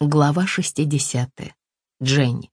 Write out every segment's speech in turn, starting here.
Глава 60. Дженни.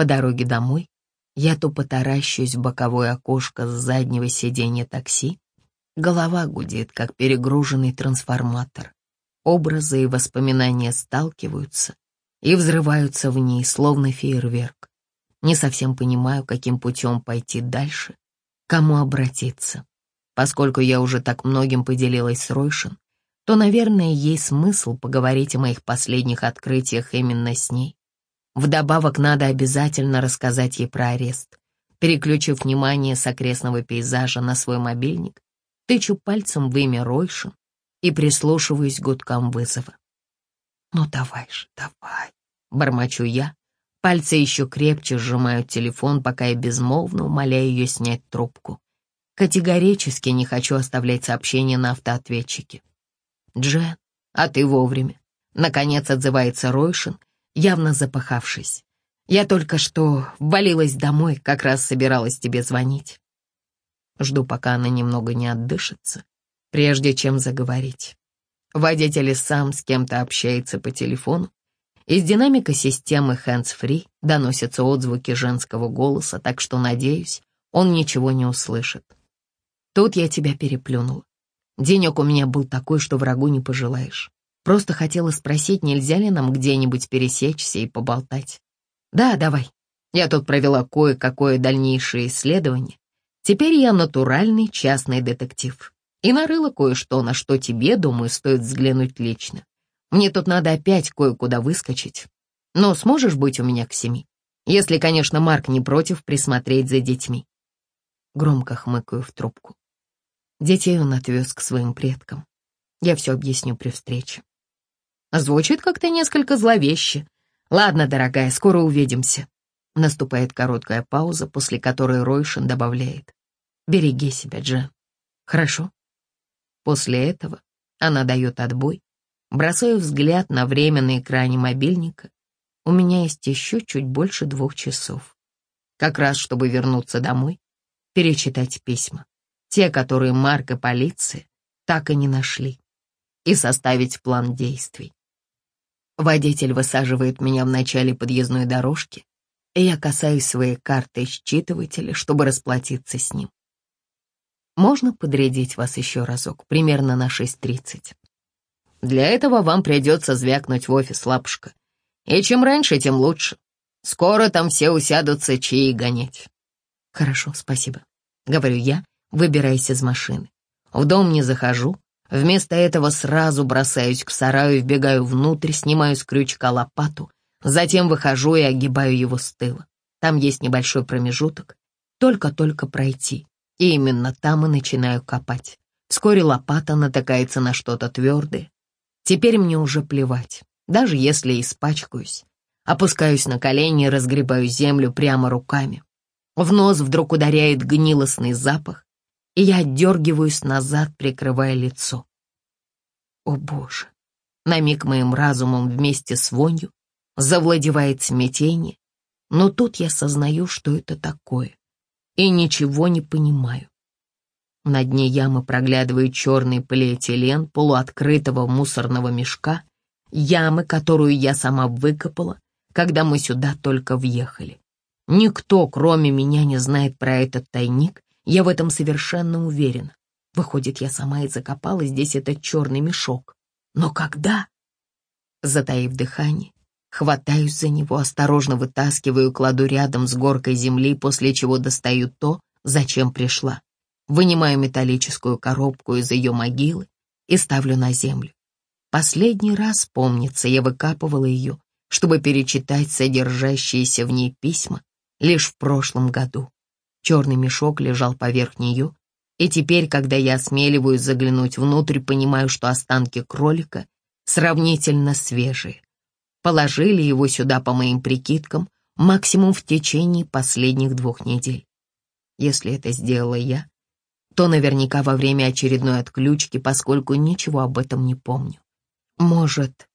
По дороге домой я то потаращусь в боковое окошко с заднего сиденья такси, голова гудит, как перегруженный трансформатор. Образы и воспоминания сталкиваются и взрываются в ней, словно фейерверк. Не совсем понимаю, каким путем пойти дальше, кому обратиться. Поскольку я уже так многим поделилась с Ройшин, то, наверное, есть смысл поговорить о моих последних открытиях именно с ней. Вдобавок надо обязательно рассказать ей про арест. Переключив внимание с окрестного пейзажа на свой мобильник, тычу пальцем в имя Ройшин и прислушиваюсь к гудкам вызова. «Ну давай же, давай», — бормочу я. Пальцы еще крепче сжимают телефон, пока я безмолвно умоляю ее снять трубку. Категорически не хочу оставлять сообщение на автоответчике. «Джен, а ты вовремя». Наконец отзывается Ройшин явно запахавшись. Я только что ввалилась домой, как раз собиралась тебе звонить. Жду, пока она немного не отдышится, прежде чем заговорить. Водитель сам с кем-то общается по телефону. Из динамика системы hands-free доносятся отзвуки женского голоса, так что, надеюсь, он ничего не услышит. Тут я тебя переплюнула. Денек у меня был такой, что врагу не пожелаешь. Просто хотела спросить, нельзя ли нам где-нибудь пересечься и поболтать. Да, давай. Я тут провела кое-какое дальнейшее исследование. Теперь я натуральный частный детектив. И нарыла кое-что, на что тебе, думаю, стоит взглянуть лично. Мне тут надо опять кое-куда выскочить. Но сможешь быть у меня к семи? Если, конечно, Марк не против присмотреть за детьми. Громко хмыкаю в трубку. Детей он отвез к своим предкам. Я все объясню при встрече. Звучит как-то несколько зловеще. Ладно, дорогая, скоро увидимся. Наступает короткая пауза, после которой Ройшин добавляет. Береги себя, Джен. Хорошо? После этого она дает отбой. Бросаю взгляд на время на экране мобильника. У меня есть еще чуть больше двух часов. Как раз, чтобы вернуться домой, перечитать письма. Те, которые Марк и полиция так и не нашли. И составить план действий. Водитель высаживает меня в начале подъездной дорожки, и я касаюсь своей карты считывателя, чтобы расплатиться с ним. Можно подрядить вас еще разок, примерно на 6.30. Для этого вам придется звякнуть в офис лапушка. И чем раньше, тем лучше. Скоро там все усядутся чаи гонять. Хорошо, спасибо. Говорю я, выбираясь из машины. В дом не захожу, Вместо этого сразу бросаюсь к сараю, вбегаю внутрь, снимаю с крючка лопату, затем выхожу и огибаю его с тыла. Там есть небольшой промежуток, только-только пройти, и именно там и начинаю копать. Вскоре лопата натыкается на что-то твердое. Теперь мне уже плевать, даже если испачкаюсь. Опускаюсь на колени и разгребаю землю прямо руками. В нос вдруг ударяет гнилостный запах, и я отдергиваюсь назад, прикрывая лицо. О боже! На миг моим разумом вместе с вонью завладевает смятение, но тут я сознаю, что это такое, и ничего не понимаю. На дне ямы проглядывает черный полиэтилен полуоткрытого мусорного мешка, ямы, которую я сама выкопала, когда мы сюда только въехали. Никто, кроме меня, не знает про этот тайник я в этом совершенно уверена. Выходит, я сама и закопала здесь этот черный мешок. Но когда? Затаив дыхание, хватаюсь за него, осторожно вытаскиваю, кладу рядом с горкой земли, после чего достаю то, зачем пришла. Вынимаю металлическую коробку из ее могилы и ставлю на землю. Последний раз, помнится, я выкапывала ее, чтобы перечитать содержащиеся в ней письма лишь в прошлом году. Черный мешок лежал поверх нее, и теперь, когда я осмеливаюсь заглянуть внутрь, понимаю, что останки кролика сравнительно свежие. Положили его сюда, по моим прикидкам, максимум в течение последних двух недель. Если это сделала я, то наверняка во время очередной отключки, поскольку ничего об этом не помню. Может,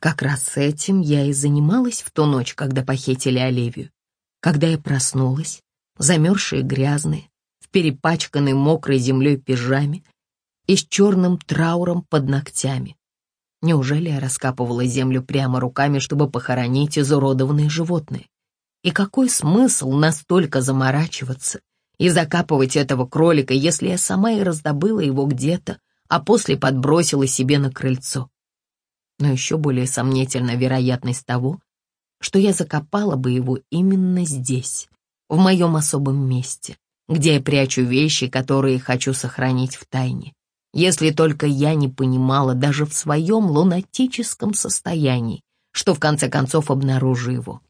как раз с этим я и занималась в ту ночь, когда похитили Оливию. Когда я проснулась, замерзшая и грязная, в перепачканной мокрой землей пижаме и с черным трауром под ногтями. Неужели я раскапывала землю прямо руками, чтобы похоронить изуродованные животные? И какой смысл настолько заморачиваться и закапывать этого кролика, если я сама и раздобыла его где-то, а после подбросила себе на крыльцо? Но еще более сомнительна вероятность того, что я закопала бы его именно здесь, в моем особом месте, где я прячу вещи, которые хочу сохранить в тайне. Если только я не понимала даже в своем лунатическом состоянии, что в конце концов обнаружу его.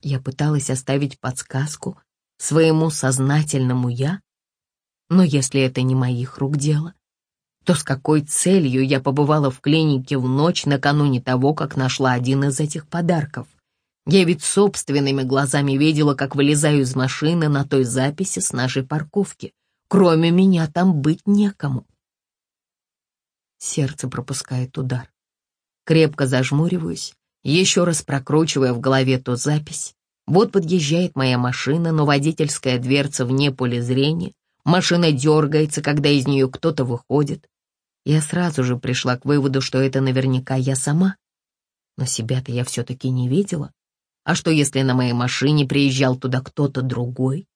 Я пыталась оставить подсказку своему сознательному «я», но если это не моих рук дело, то с какой целью я побывала в клинике в ночь накануне того, как нашла один из этих подарков? Я ведь собственными глазами видела, как вылезаю из машины на той записи с нашей парковки. Кроме меня там быть некому. Сердце пропускает удар. Крепко зажмуриваюсь еще раз прокручивая в голове ту запись. Вот подъезжает моя машина, но водительская дверца вне поля зрения. Машина дергается, когда из нее кто-то выходит. Я сразу же пришла к выводу, что это наверняка я сама. Но себя-то я все-таки не видела. А что, если на моей машине приезжал туда кто-то другой?